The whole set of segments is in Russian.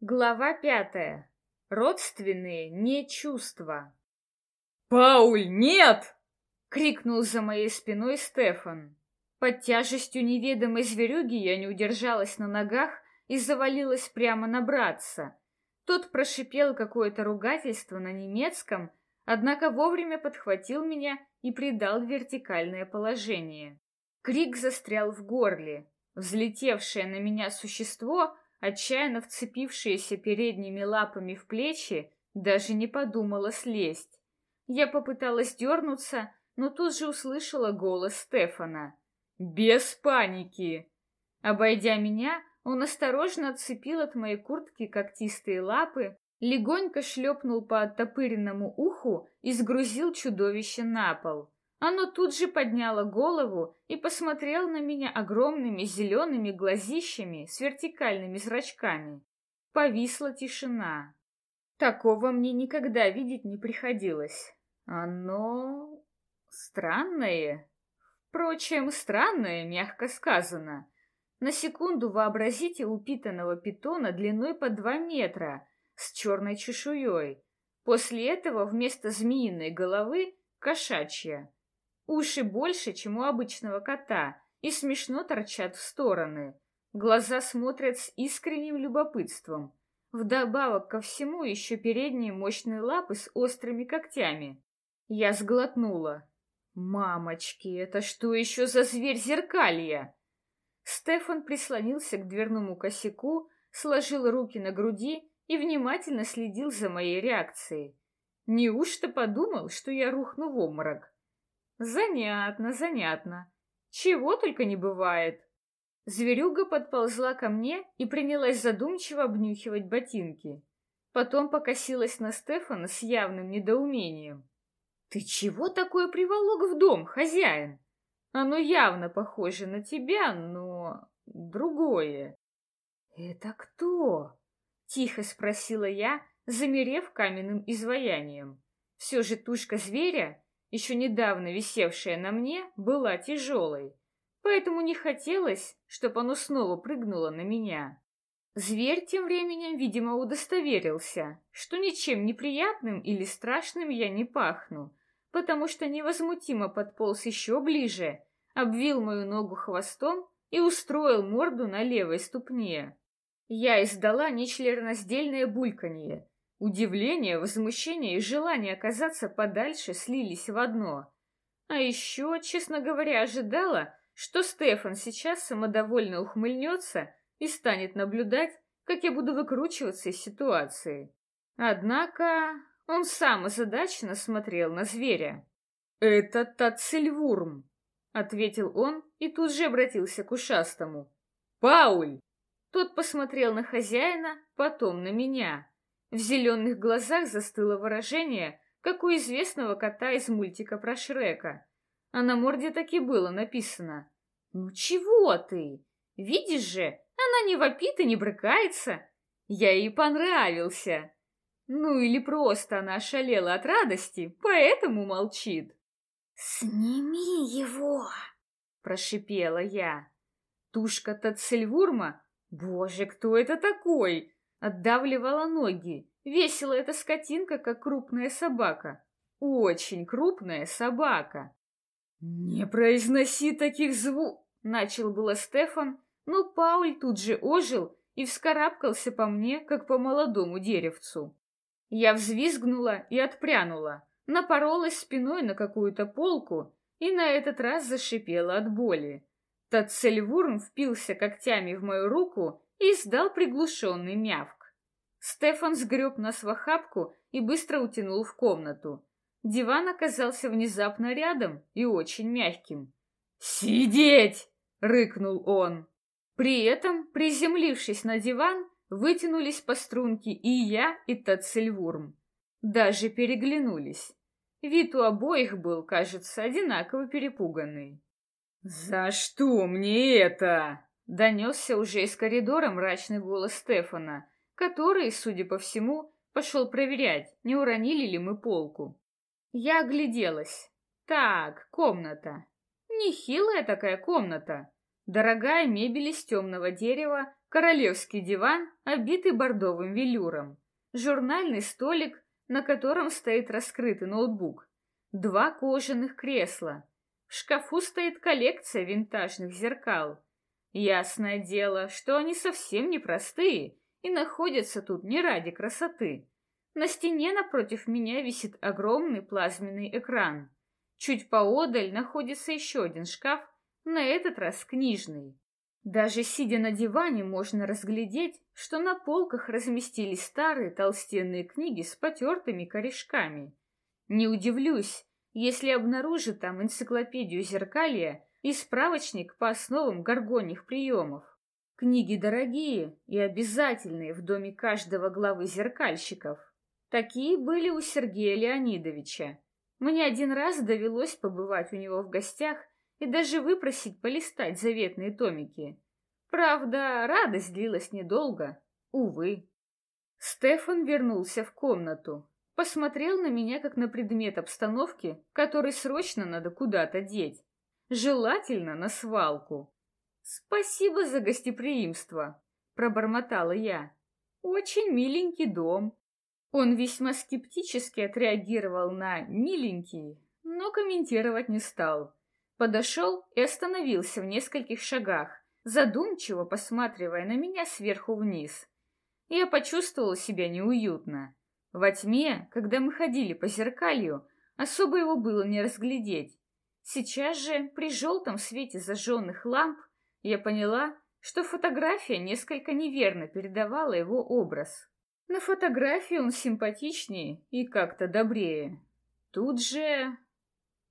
Глава пятая. Родственные не чувства. «Пауль, нет!» — крикнул за моей спиной Стефан. Под тяжестью неведомой зверюги я не удержалась на ногах и завалилась прямо на братца. Тот прошипел какое-то ругательство на немецком, однако вовремя подхватил меня и придал вертикальное положение. Крик застрял в горле. Взлетевшее на меня существо — отчаянно вцепившаяся передними лапами в плечи, даже не подумала слезть. Я попыталась дернуться, но тут же услышала голос Стефана. «Без паники!» Обойдя меня, он осторожно отцепил от моей куртки когтистые лапы, легонько шлепнул по оттопыренному уху и сгрузил чудовище на пол. Оно тут же подняло голову и посмотрело на меня огромными зелеными глазищами с вертикальными зрачками. Повисла тишина. Такого мне никогда видеть не приходилось. Оно... странное. Впрочем, странное, мягко сказано. На секунду вообразите упитанного питона длиной по два метра, с черной чешуей. После этого вместо змеиной головы — кошачья. Уши больше, чем у обычного кота, и смешно торчат в стороны. Глаза смотрят с искренним любопытством. Вдобавок ко всему еще передние мощные лапы с острыми когтями. Я сглотнула. «Мамочки, это что еще за зверь зеркалья?» Стефан прислонился к дверному косяку, сложил руки на груди и внимательно следил за моей реакцией. Неужто подумал, что я рухну в обморок? Занятно, занятно. Чего только не бывает. Зверюга подползла ко мне и принялась задумчиво обнюхивать ботинки. Потом покосилась на Стефана с явным недоумением. «Ты чего такое приволок в дом, хозяин? Оно явно похоже на тебя, но другое». «Это кто?» — тихо спросила я, замерев каменным изваянием. Все же тушка зверя еще недавно висевшая на мне, была тяжелой, поэтому не хотелось, чтобы оно снова прыгнуло на меня. Зверь тем временем, видимо, удостоверился, что ничем неприятным или страшным я не пахну, потому что невозмутимо подполз еще ближе, обвил мою ногу хвостом и устроил морду на левой ступне. Я издала нечленораздельное бульканье, Удивление, возмущение и желание оказаться подальше слились в одно. А еще, честно говоря, ожидала, что Стефан сейчас самодовольно ухмыльнется и станет наблюдать, как я буду выкручиваться из ситуации. Однако он сам озадаченно смотрел на зверя. «Это Тацельвурм», — ответил он и тут же обратился к ушастому. «Пауль!» Тот посмотрел на хозяина, потом на меня. В зеленых глазах застыло выражение, как у известного кота из мультика про Шрека. А на морде так и было написано. «Ну чего ты? Видишь же, она не вопит и не брыкается. Я ей понравился. Ну или просто она ошалела от радости, поэтому молчит». «Сними его!» — прошипела я. Тушка Тацельвурма? Боже, кто это такой? Отдавливала ноги. Весила эта скотинка, как крупная собака. Очень крупная собака. «Не произноси таких звук!» — начал было Стефан, но Пауль тут же ожил и вскарабкался по мне, как по молодому деревцу. Я взвизгнула и отпрянула, напоролась спиной на какую-то полку и на этот раз зашипела от боли. Тацельвурм впился когтями в мою руку и издал приглушенный мявк. Стефан сгреб нас в охапку и быстро утянул в комнату. Диван оказался внезапно рядом и очень мягким. «Сидеть!» — рыкнул он. При этом, приземлившись на диван, вытянулись по струнке и я, и Тацельвурм. Даже переглянулись. Вид у обоих был, кажется, одинаково перепуганный. «За что мне это?» Донесся уже из коридора мрачный голос Стефана, который, судя по всему, пошел проверять, не уронили ли мы полку. Я огляделась. Так, комната. Нехилая такая комната. Дорогая мебель из темного дерева, королевский диван, обитый бордовым велюром, журнальный столик, на котором стоит раскрытый ноутбук, два кожаных кресла. В шкафу стоит коллекция винтажных зеркал. Ясное дело, что они совсем непростые и находятся тут не ради красоты. На стене напротив меня висит огромный плазменный экран. Чуть поодаль находится еще один шкаф, на этот раз книжный. Даже сидя на диване, можно разглядеть, что на полках разместились старые толстенные книги с потертыми корешками. Не удивлюсь, если обнаружу там энциклопедию зеркалья и справочник по основам горгоньих приемов. Книги дорогие и обязательные в доме каждого главы зеркальщиков. Такие были у Сергея Леонидовича. Мне один раз довелось побывать у него в гостях и даже выпросить полистать заветные томики. Правда, радость длилась недолго, увы. Стефан вернулся в комнату, посмотрел на меня как на предмет обстановки, который срочно надо куда-то деть. Желательно на свалку. «Спасибо за гостеприимство», — пробормотала я. «Очень миленький дом». Он весьма скептически отреагировал на «миленький», но комментировать не стал. Подошел и остановился в нескольких шагах, задумчиво посматривая на меня сверху вниз. Я почувствовала себя неуютно. Во тьме, когда мы ходили по зеркалью, особо его было не разглядеть. Сейчас же, при желтом свете зажженных ламп, я поняла, что фотография несколько неверно передавала его образ. На фотографии он симпатичнее и как-то добрее. Тут же...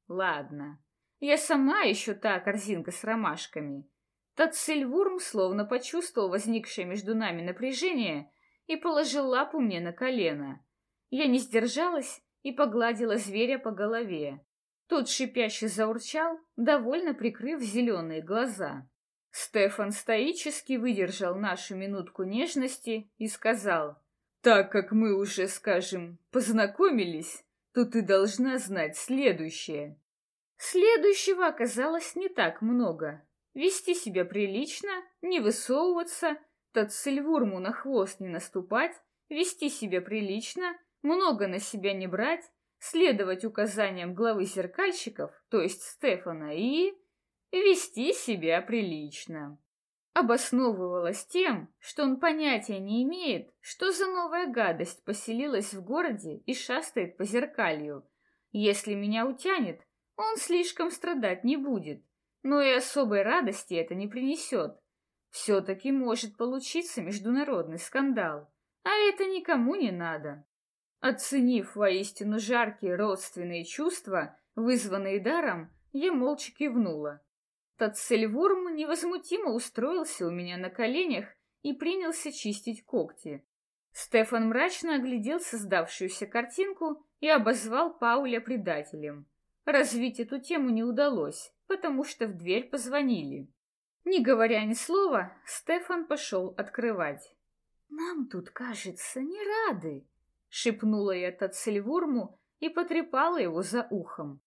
Ладно. Я сама еще та корзинка с ромашками. Тацельвурм словно почувствовал возникшее между нами напряжение и положил лапу мне на колено. Я не сдержалась и погладила зверя по голове. Тот шипяще заурчал, довольно прикрыв зеленые глаза. Стефан стоически выдержал нашу минутку нежности и сказал, «Так как мы уже, скажем, познакомились, то ты должна знать следующее. Следующего оказалось не так много. Вести себя прилично, не высовываться, Тацельвурму на хвост не наступать, вести себя прилично, много на себя не брать, следовать указаниям главы зеркальщиков, то есть Стефана, и вести себя прилично. Обосновывалось тем, что он понятия не имеет, что за новая гадость поселилась в городе и шастает по зеркалью. Если меня утянет, он слишком страдать не будет, но и особой радости это не принесет. Все-таки может получиться международный скандал, а это никому не надо. Оценив воистину жаркие родственные чувства, вызванные даром, я молча кивнула. Тацельвурм невозмутимо устроился у меня на коленях и принялся чистить когти. Стефан мрачно оглядел создавшуюся картинку и обозвал Пауля предателем. Развить эту тему не удалось, потому что в дверь позвонили. Не говоря ни слова, Стефан пошел открывать. «Нам тут, кажется, не рады», — шепнула я Тацельвурму и потрепала его за ухом.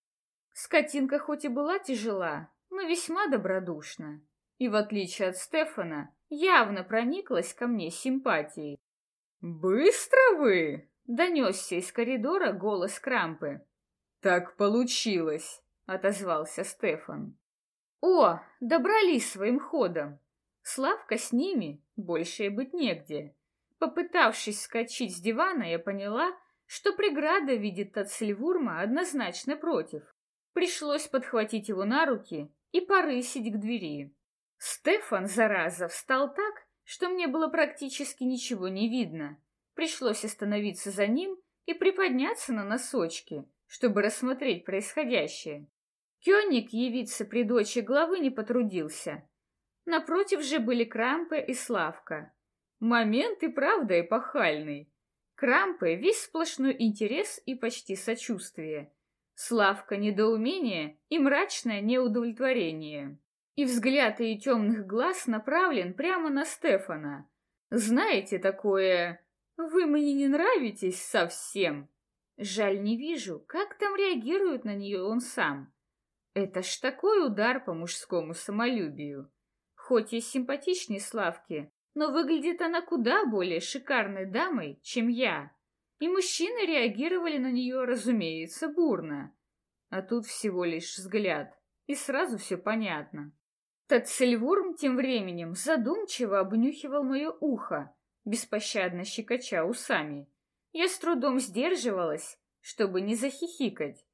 Скотинка хоть и была тяжела, но весьма добродушна, и, в отличие от Стефана, явно прониклась ко мне симпатией. «Быстро вы!» — донесся из коридора голос Крампы. «Так получилось», — отозвался Стефан. «О, добрались своим ходом. Славка с ними, больше и быть негде». Попытавшись скачать с дивана, я поняла, что преграда видит от Сильвурма однозначно против. Пришлось подхватить его на руки и порысить к двери. Стефан, зараза, встал так, что мне было практически ничего не видно. Пришлось остановиться за ним и приподняться на носочки, чтобы рассмотреть происходящее. Кёник явиться при дочи главы не потрудился. Напротив же были Крампе и Славка. Момент и правда эпохальный. Крампе — весь сплошной интерес и почти сочувствие. Славка — недоумение и мрачное неудовлетворение. И взгляд ее темных глаз направлен прямо на Стефана. Знаете такое «Вы мне не нравитесь совсем»? Жаль, не вижу, как там реагирует на нее он сам. Это ж такой удар по мужскому самолюбию. Хоть и симпатичней Славки, но выглядит она куда более шикарной дамой, чем я. И мужчины реагировали на нее, разумеется, бурно. А тут всего лишь взгляд, и сразу все понятно. Тацельвурм тем временем задумчиво обнюхивал мое ухо, беспощадно щекоча усами. Я с трудом сдерживалась, чтобы не захихикать.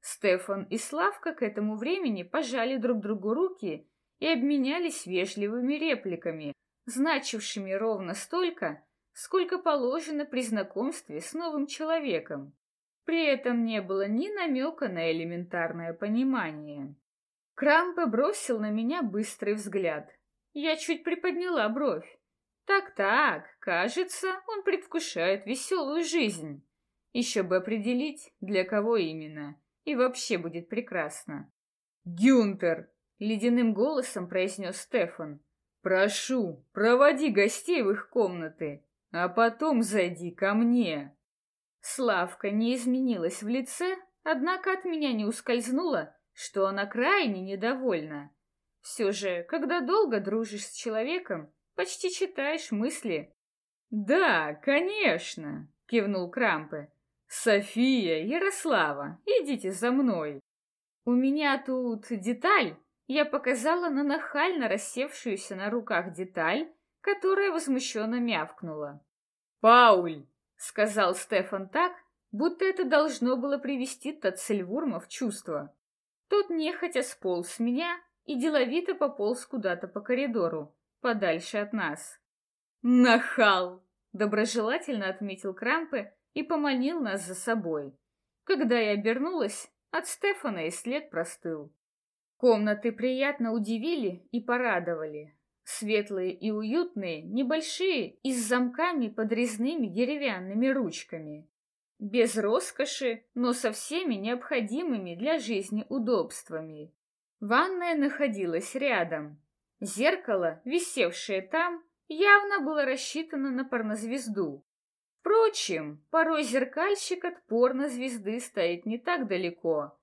Стефан и Славка к этому времени пожали друг другу руки и обменялись вежливыми репликами, значившими ровно столько, сколько положено при знакомстве с новым человеком. При этом не было ни намека на элементарное понимание. Крампе бросил на меня быстрый взгляд. Я чуть приподняла бровь. Так-так, кажется, он предвкушает веселую жизнь. Еще бы определить, для кого именно. И вообще будет прекрасно. «Гюнтер!» — ледяным голосом произнес Стефан. «Прошу, проводи гостей в их комнаты, а потом зайди ко мне». Славка не изменилась в лице, однако от меня не ускользнула, что она крайне недовольна. Все же, когда долго дружишь с человеком, почти читаешь мысли. «Да, конечно», — кивнул Крампе. «София, Ярослава, идите за мной». «У меня тут деталь», — я показала на нахально рассевшуюся на руках деталь, которая возмущенно мявкнула. «Пауль!» — сказал Стефан так, будто это должно было привести Тацельвурма в чувство. Тот нехотя сполз с меня и деловито пополз куда-то по коридору, подальше от нас. «Нахал!» — доброжелательно отметил Крампе и поманил нас за собой. Когда я обернулась, от Стефана и след простыл. Комнаты приятно удивили и порадовали. Светлые и уютные, небольшие и с замками под резными деревянными ручками. Без роскоши, но со всеми необходимыми для жизни удобствами. Ванная находилась рядом. Зеркало, висевшее там, явно было рассчитано на порнозвезду. Впрочем, порой зеркальщик от порнозвезды стоит не так далеко.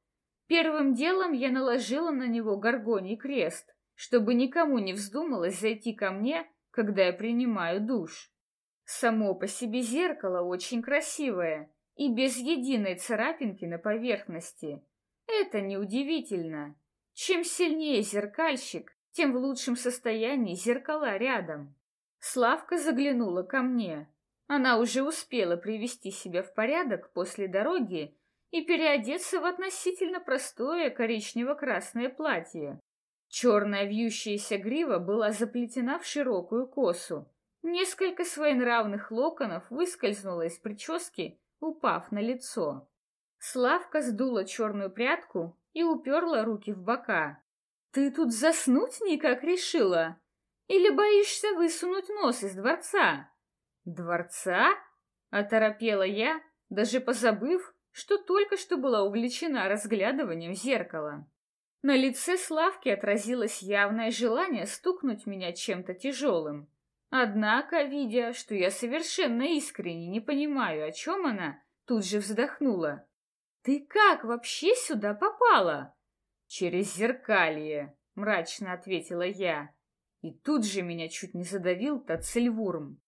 Первым делом я наложила на него горгоний крест, чтобы никому не вздумалось зайти ко мне, когда я принимаю душ. Само по себе зеркало очень красивое и без единой царапинки на поверхности. Это неудивительно. Чем сильнее зеркальщик, тем в лучшем состоянии зеркала рядом. Славка заглянула ко мне. Она уже успела привести себя в порядок после дороги и переодеться в относительно простое коричнево-красное платье. Черная вьющаяся грива была заплетена в широкую косу. Несколько своенравных локонов выскользнуло из прически, упав на лицо. Славка сдула черную прядку и уперла руки в бока. «Ты тут заснуть никак решила? Или боишься высунуть нос из дворца?» «Дворца?» — оторопела я, даже позабыв, что только что была увлечена разглядыванием зеркала. На лице Славки отразилось явное желание стукнуть меня чем-то тяжелым. Однако, видя, что я совершенно искренне не понимаю, о чем она, тут же вздохнула. «Ты как вообще сюда попала?» «Через зеркалье», — мрачно ответила я. И тут же меня чуть не задавил Тацельвурм.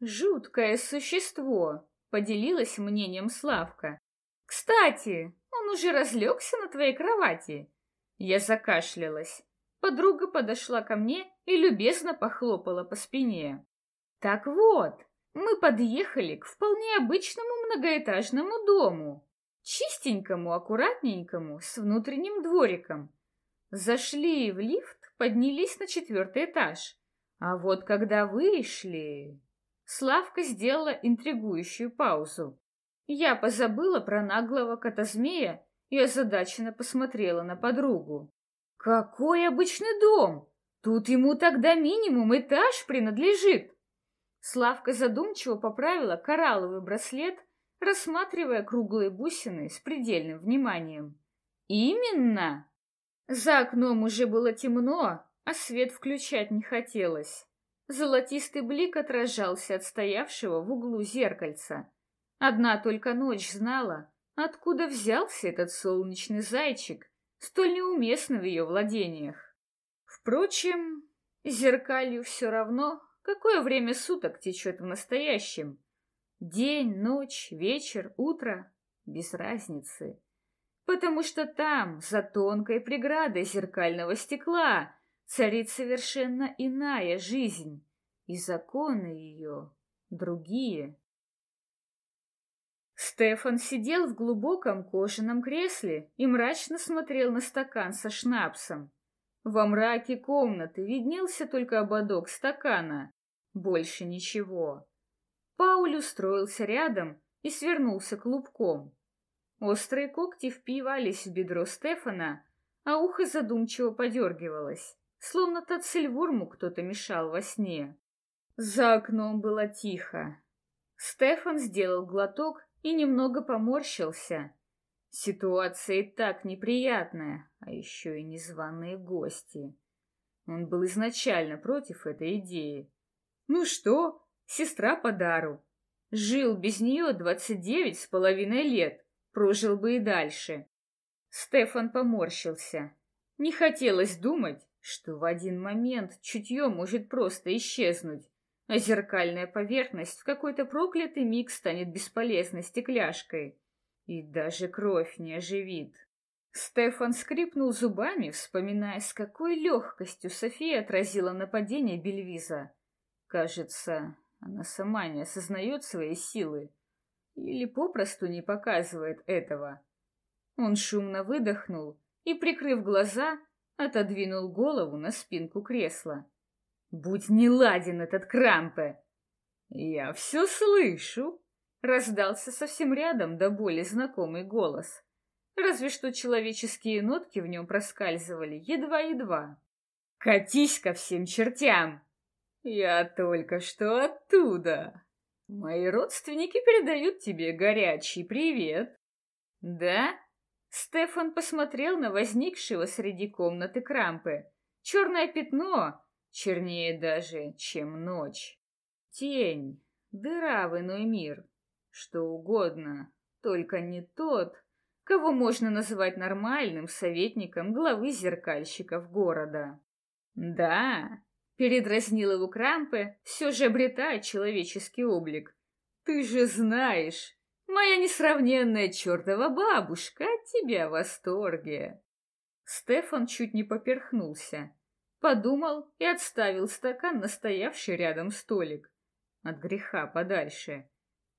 «Жуткое существо», — поделилась мнением Славка. «Кстати, он уже разлегся на твоей кровати. Я закашлялась. Подруга подошла ко мне и любезно похлопала по спине. Так вот, мы подъехали к вполне обычному многоэтажному дому. Чистенькому, аккуратненькому, с внутренним двориком. Зашли в лифт, поднялись на четвертый этаж. А вот когда вышли... Славка сделала интригующую паузу. Я позабыла про наглого кота-змея и озадаченно посмотрела на подругу. «Какой обычный дом! Тут ему тогда минимум этаж принадлежит!» Славка задумчиво поправила коралловый браслет, рассматривая круглые бусины с предельным вниманием. «Именно!» За окном уже было темно, а свет включать не хотелось. Золотистый блик отражался от стоявшего в углу зеркальца. Одна только ночь знала, Откуда взялся этот солнечный зайчик, столь неуместный в ее владениях? Впрочем, зеркалью все равно, Какое время суток течет в настоящем? День, ночь, вечер, утро? Без разницы. Потому что там, за тонкой преградой зеркального стекла, царит совершенно иная жизнь, и законы ее другие. Стефан сидел в глубоком кожаном кресле и мрачно смотрел на стакан со шнапсом. Во мраке комнаты виднелся только ободок стакана. Больше ничего. Пауль устроился рядом и свернулся клубком. Острые когти впивались в бедро Стефана, а ухо задумчиво подергивалось, словно Тацельвурму кто-то мешал во сне. За окном было тихо. Стефан сделал глоток и немного поморщился. Ситуация и так неприятная, а еще и незваные гости. Он был изначально против этой идеи. Ну что, сестра по дару. Жил без нее двадцать девять с половиной лет, прожил бы и дальше. Стефан поморщился. Не хотелось думать, что в один момент чутье может просто исчезнуть, а зеркальная поверхность в какой-то проклятый миг станет бесполезной стекляшкой. И даже кровь не оживит. Стефан скрипнул зубами, вспоминая, с какой легкостью София отразила нападение Бельвиза. Кажется, она сама не осознает своей силы. Или попросту не показывает этого. Он шумно выдохнул и, прикрыв глаза, отодвинул голову на спинку кресла. «Будь не ладен этот Крампе!» «Я все слышу!» Раздался совсем рядом до боли знакомый голос. Разве что человеческие нотки в нем проскальзывали едва-едва. «Катись ко всем чертям!» «Я только что оттуда!» «Мои родственники передают тебе горячий привет!» «Да?» Стефан посмотрел на возникшего среди комнаты Крампы. Черное пятно, чернее даже, чем ночь. Тень, дыра в иной мир. Что угодно, только не тот, кого можно называть нормальным советником главы зеркальщиков города. Да, передразнил его Крампе, все же обретая человеческий облик. Ты же знаешь, моя несравненная чертова бабушка от тебя в восторге. Стефан чуть не поперхнулся. Подумал и отставил стакан на стоявший рядом столик. От греха подальше.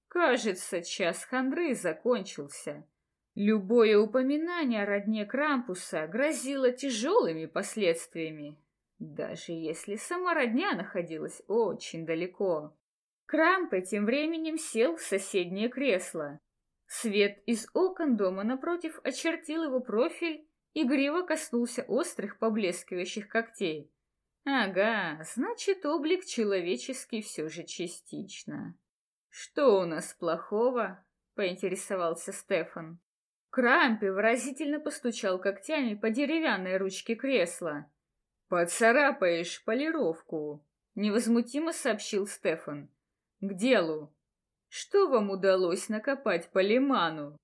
Кажется, час хандры закончился. Любое упоминание о родне Крампуса грозило тяжелыми последствиями, даже если сама родня находилась очень далеко. Крампе тем временем сел в соседнее кресло. Свет из окон дома напротив очертил его профиль и гриво коснулся острых поблескивающих когтей. Ага, значит, облик человеческий все же частично. «Что у нас плохого?» — поинтересовался Стефан. Крампи выразительно постучал когтями по деревянной ручке кресла. «Поцарапаешь полировку», — невозмутимо сообщил Стефан. «К делу. Что вам удалось накопать по лиману?»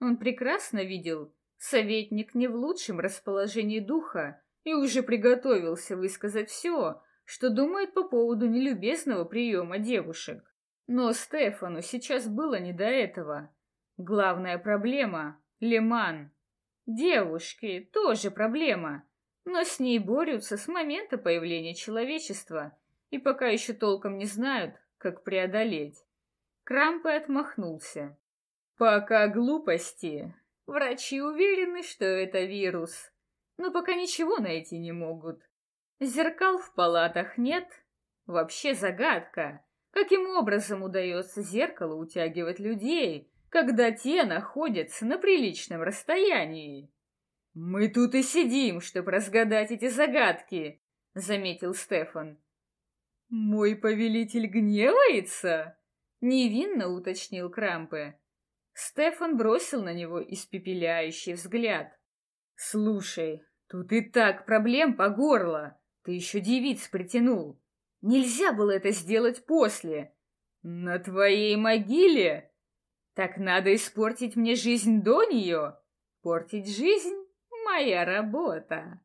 Он прекрасно видел, советник не в лучшем расположении духа и уже приготовился высказать все, что думает по поводу нелюбезного приема девушек. Но Стефану сейчас было не до этого. Главная проблема — Лиман. Девушки — тоже проблема, но с ней борются с момента появления человечества и пока еще толком не знают, как преодолеть. Крампе отмахнулся. Пока глупости. Врачи уверены, что это вирус, но пока ничего найти не могут. Зеркал в палатах нет. Вообще загадка. Каким образом удается зеркалу утягивать людей, когда те находятся на приличном расстоянии? «Мы тут и сидим, чтобы разгадать эти загадки», — заметил Стефан. «Мой повелитель гневается?» — невинно уточнил Крампе. Стефан бросил на него испепеляющий взгляд. «Слушай, тут и так проблем по горло. Ты еще девиц притянул. Нельзя было это сделать после. На твоей могиле? Так надо испортить мне жизнь до нее? Портить жизнь — моя работа.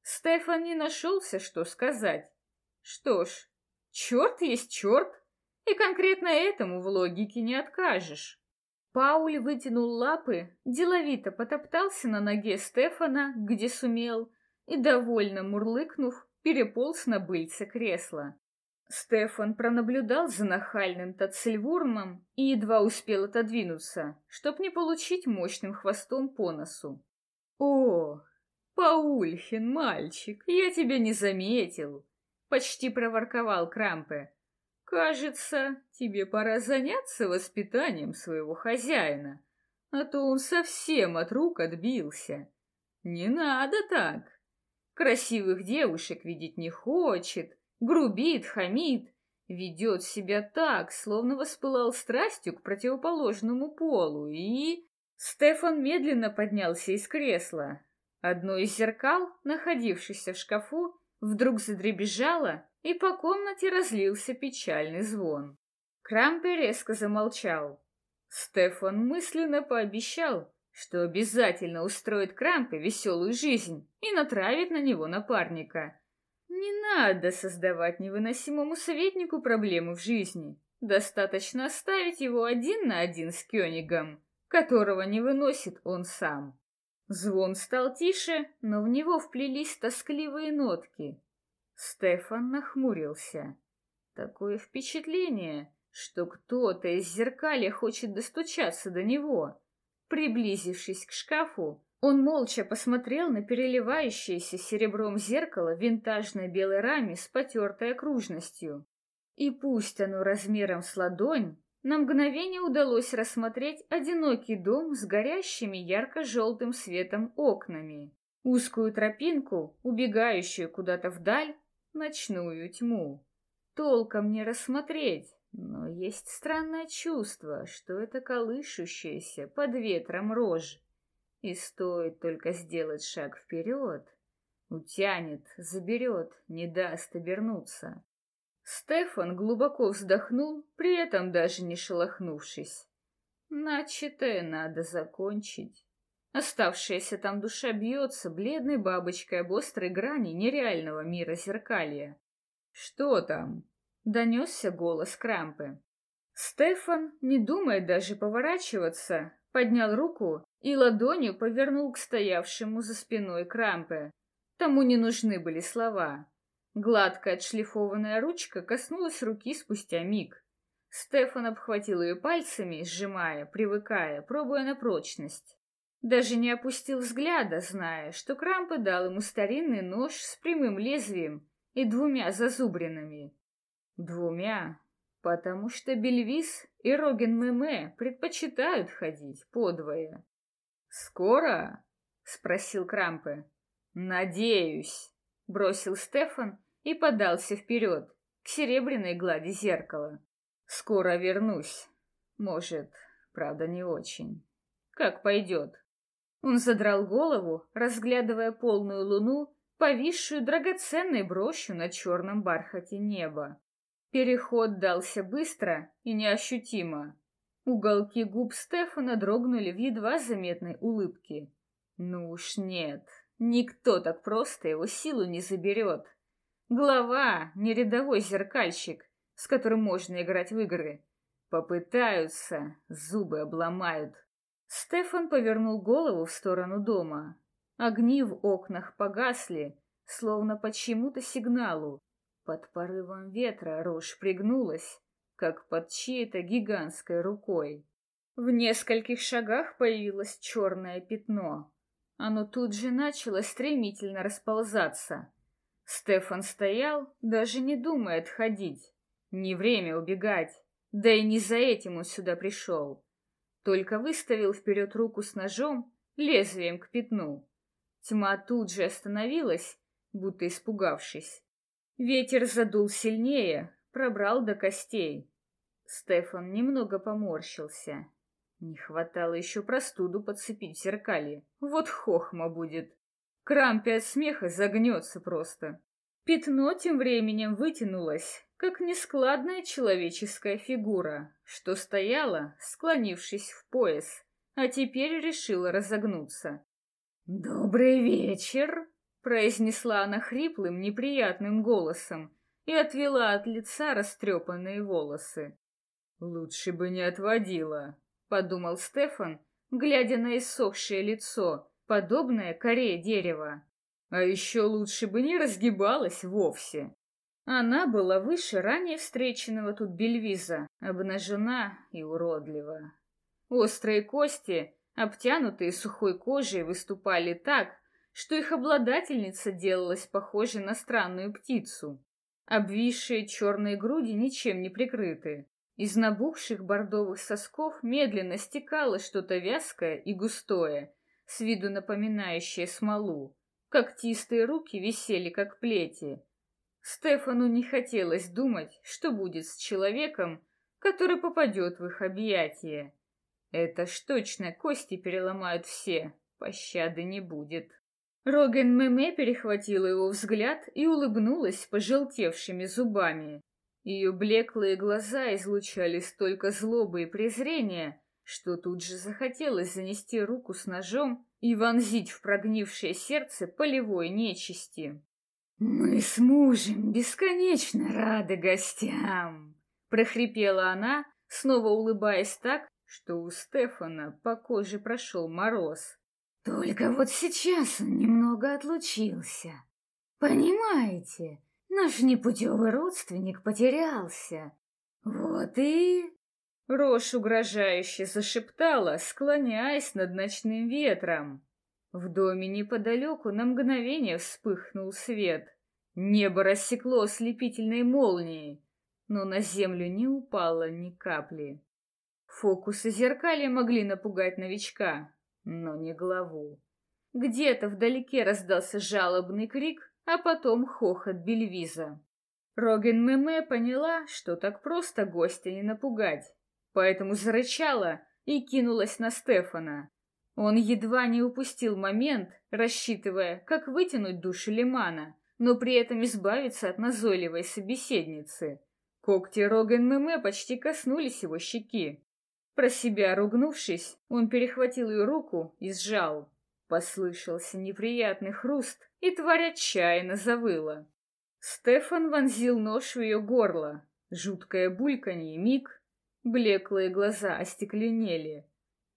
Стефан не нашелся, что сказать. Что ж, Черт есть черт, и конкретно этому в логике не откажешь. Пауль вытянул лапы, деловито потоптался на ноге Стефана, где сумел, и, довольно мурлыкнув, переполз на быльце кресла. Стефан пронаблюдал за нахальным Тацельвурмом и едва успел отодвинуться, чтоб не получить мощным хвостом по носу. «О, Паульхин, мальчик, я тебя не заметил!» — почти проворковал Крампе. «Кажется, тебе пора заняться воспитанием своего хозяина, а то он совсем от рук отбился. Не надо так. Красивых девушек видеть не хочет, грубит, хамит, ведет себя так, словно воспылал страстью к противоположному полу, и... Стефан медленно поднялся из кресла. Одно из зеркал, находившееся в шкафу, вдруг задребезжало, и по комнате разлился печальный звон. Крампе резко замолчал. Стефан мысленно пообещал, что обязательно устроит Крампе веселую жизнь и натравит на него напарника. Не надо создавать невыносимому советнику проблемы в жизни. Достаточно оставить его один на один с Кёнигом, которого не выносит он сам. Звон стал тише, но в него вплелись тоскливые нотки. Стефан нахмурился. Такое впечатление, что кто-то из зеркаля хочет достучаться до него. Приблизившись к шкафу, он молча посмотрел на переливающееся серебром зеркало в винтажной белой раме с потертой окружностью. И пусть оно размером с ладонь, на мгновение удалось рассмотреть одинокий дом с горящими ярко-желтым светом окнами, узкую тропинку, убегающую куда-то вдаль, ночную тьму. Толком не рассмотреть, но есть странное чувство, что это колышущаяся под ветром рожь. И стоит только сделать шаг вперед, утянет, заберет, не даст обернуться. Стефан глубоко вздохнул, при этом даже не шелохнувшись. Начатое надо закончить. Оставшаяся там душа бьется бледной бабочкой об острой грани нереального мира зеркалья. «Что там?» — донесся голос Крампы. Стефан, не думая даже поворачиваться, поднял руку и ладонью повернул к стоявшему за спиной Крампе. Тому не нужны были слова. Гладкая отшлифованная ручка коснулась руки спустя миг. Стефан обхватил ее пальцами, сжимая, привыкая, пробуя на прочность. Даже не опустил взгляда, зная, что Крампа дал ему старинный нож с прямым лезвием и двумя зазубринами. Двумя, потому что Бельвис и Роген Меме предпочитают ходить подвое. «Скоро?» — спросил Крампе. «Надеюсь», — бросил Стефан и подался вперед, к серебряной глади зеркала. «Скоро вернусь. Может, правда, не очень. Как пойдет». Он задрал голову, разглядывая полную луну, повисшую драгоценной брошью на черном бархате неба. Переход дался быстро и неощутимо. Уголки губ Стефана дрогнули в едва заметной улыбке. Ну уж нет, никто так просто его силу не заберет. Глава, не рядовой зеркальщик, с которым можно играть в игры. Попытаются, зубы обломают. Стефан повернул голову в сторону дома. Огни в окнах погасли, словно по чему-то сигналу. Под порывом ветра рожь пригнулась, как под чьей-то гигантской рукой. В нескольких шагах появилось черное пятно. Оно тут же начало стремительно расползаться. Стефан стоял, даже не думая отходить. Не время убегать, да и не за этим он сюда пришел только выставил вперед руку с ножом, лезвием к пятну. Тьма тут же остановилась, будто испугавшись. Ветер задул сильнее, пробрал до костей. Стефан немного поморщился. Не хватало еще простуду подцепить в зеркалье. Вот хохма будет. Крампи от смеха загнется просто. Пятно тем временем вытянулось, как нескладная человеческая фигура, что стояла, склонившись в пояс, а теперь решила разогнуться. «Добрый вечер!» — произнесла она хриплым, неприятным голосом, и отвела от лица растрепанные волосы. «Лучше бы не отводила», — подумал Стефан, глядя на иссохшее лицо, подобное коре дерева. А еще лучше бы не разгибалась вовсе. Она была выше ранее встреченного тут Бельвиза, обнажена и уродлива. Острые кости, обтянутые сухой кожей, выступали так, что их обладательница делалась похожей на странную птицу. Обвисшие черные груди ничем не прикрыты. Из набухших бордовых сосков медленно стекало что-то вязкое и густое, с виду напоминающее смолу. Когтистые руки висели, как плети. Стефану не хотелось думать, что будет с человеком, который попадет в их объятия. Это ж точно кости переломают все, пощады не будет. Роген Меме перехватила его взгляд и улыбнулась пожелтевшими зубами. Ее блеклые глаза излучали столько злобы и презрения, что тут же захотелось занести руку с ножом и вонзить в прогнившее сердце полевой нечисти. «Мы с мужем бесконечно рады гостям!» — прохрипела она, снова улыбаясь так, что у Стефана по коже прошел мороз. Только вот сейчас он немного отлучился. Понимаете, наш непутевый родственник потерялся. Вот и... Рожь угрожающе зашептала, склоняясь над ночным ветром. В доме неподалеку на мгновение вспыхнул свет. Небо рассекло ослепительной молнией, но на землю не упало ни капли. Фокусы зеркали могли напугать новичка, но не главу. Где-то вдалеке раздался жалобный крик, а потом хохот Бельвиза. Роген Меме поняла, что так просто гостя не напугать, поэтому зарычала и кинулась на Стефана. Он едва не упустил момент, рассчитывая, как вытянуть души Лимана, но при этом избавиться от назойливой собеседницы. Когти Роген Меме почти коснулись его щеки. Про себя ругнувшись, он перехватил ее руку и сжал. Послышался неприятный хруст, и тварь отчаянно завыла. Стефан вонзил нож в ее горло. Жуткое бульканье миг, блеклые глаза остекленели.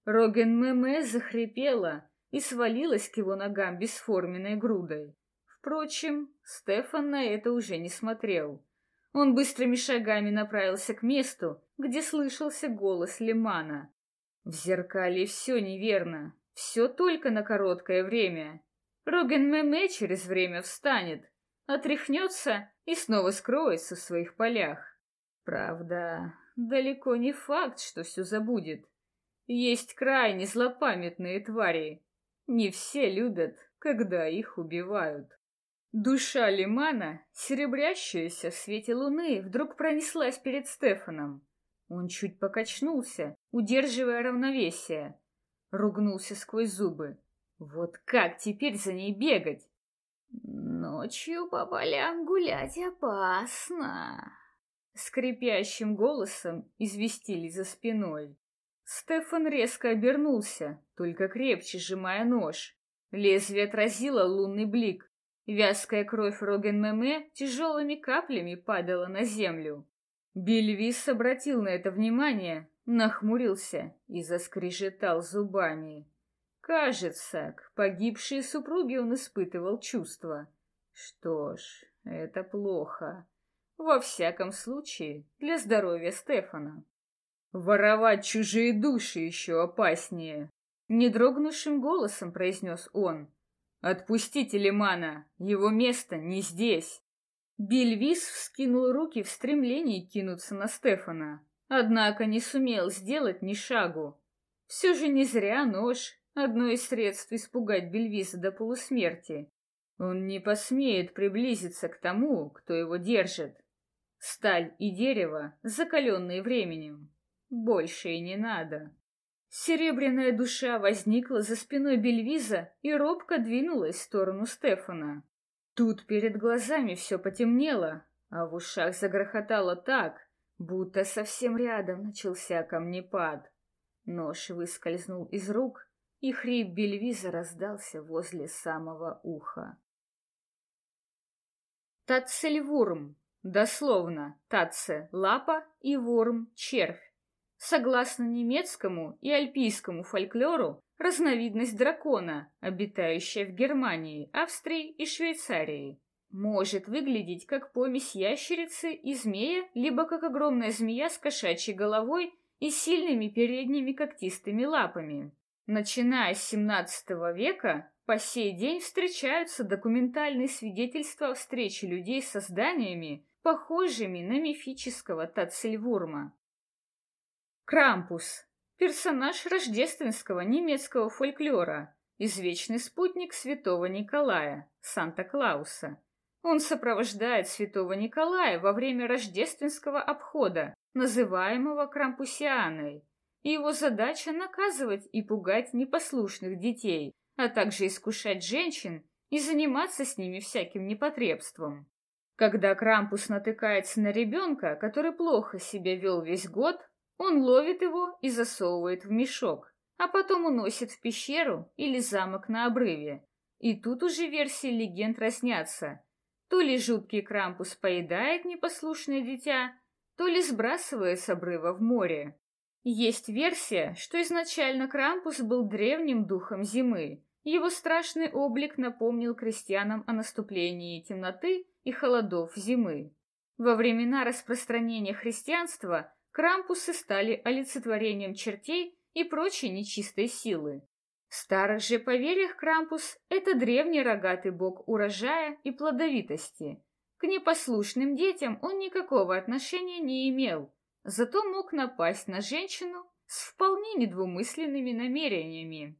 Роген Меме захрипела и свалилась к его ногам бесформенной грудой. Впрочем, Стефан на это уже не смотрел. Он быстрыми шагами направился к месту, где слышался голос Лимана. В зеркале все неверно, все только на короткое время. Роген Меме через время встанет, отряхнется и снова скроется в своих полях. Правда, далеко не факт, что все забудет. Есть крайне злопамятные твари. Не все любят, когда их убивают. Душа Лимана, серебрящаяся в свете луны, вдруг пронеслась перед Стефаном. Он чуть покачнулся, удерживая равновесие. Ругнулся сквозь зубы. Вот как теперь за ней бегать? Ночью по полям гулять опасно. Скрипящим голосом известили за спиной. Стефан резко обернулся, только крепче сжимая нож. Лезвие отразило лунный блик, Вязкая кровь Роген-Меме тяжелыми каплями падала на землю. Бельвис обратил на это внимание, нахмурился и заскрежетал зубами. Кажется, к погибшей супруге он испытывал чувства. Что ж, это плохо. Во всяком случае, для здоровья Стефана. Воровать чужие души еще опаснее. Недрогнувшим голосом произнес он. «Отпустите Лимана! Его место не здесь!» Бельвис вскинул руки в стремлении кинуться на Стефана, однако не сумел сделать ни шагу. Все же не зря нож — одно из средств испугать Бельвиса до полусмерти. Он не посмеет приблизиться к тому, кто его держит. Сталь и дерево, закаленные временем. Больше и не надо. Серебряная душа возникла за спиной Бельвиза и робко двинулась в сторону Стефана. Тут перед глазами все потемнело, а в ушах загрохотало так, будто совсем рядом начался камнепад. Нож выскользнул из рук, и хрип Бельвиза раздался возле самого уха. Тацельвурм. Дословно, татце – лапа и ворм – червь. Согласно немецкому и альпийскому фольклору, разновидность дракона, обитающая в Германии, Австрии и Швейцарии. Может выглядеть как помесь ящерицы и змея, либо как огромная змея с кошачьей головой и сильными передними когтистыми лапами. Начиная с XVII века, по сей день встречаются документальные свидетельства о встрече людей с созданиями, похожими на мифического Тацельвурма. Крампус – персонаж рождественского немецкого фольклора, извечный спутник святого Николая, Санта-Клауса. Он сопровождает святого Николая во время рождественского обхода, называемого Крампусианой. Его задача наказывать и пугать непослушных детей, а также искушать женщин и заниматься с ними всяким непотребством. Когда Крампус натыкается на ребенка, который плохо себя вел весь год, он ловит его и засовывает в мешок, а потом уносит в пещеру или замок на обрыве. И тут уже версии легенд разнятся. То ли жуткий Крампус поедает непослушное дитя, то ли сбрасывает с обрыва в море. Есть версия, что изначально Крампус был древним духом зимы. Его страшный облик напомнил крестьянам о наступлении темноты и холодов зимы. Во времена распространения христианства Крампусы стали олицетворением чертей и прочей нечистой силы. В старых же поверьях Крампус — это древний рогатый бог урожая и плодовитости. К непослушным детям он никакого отношения не имел, зато мог напасть на женщину с вполне недвумысленными намерениями.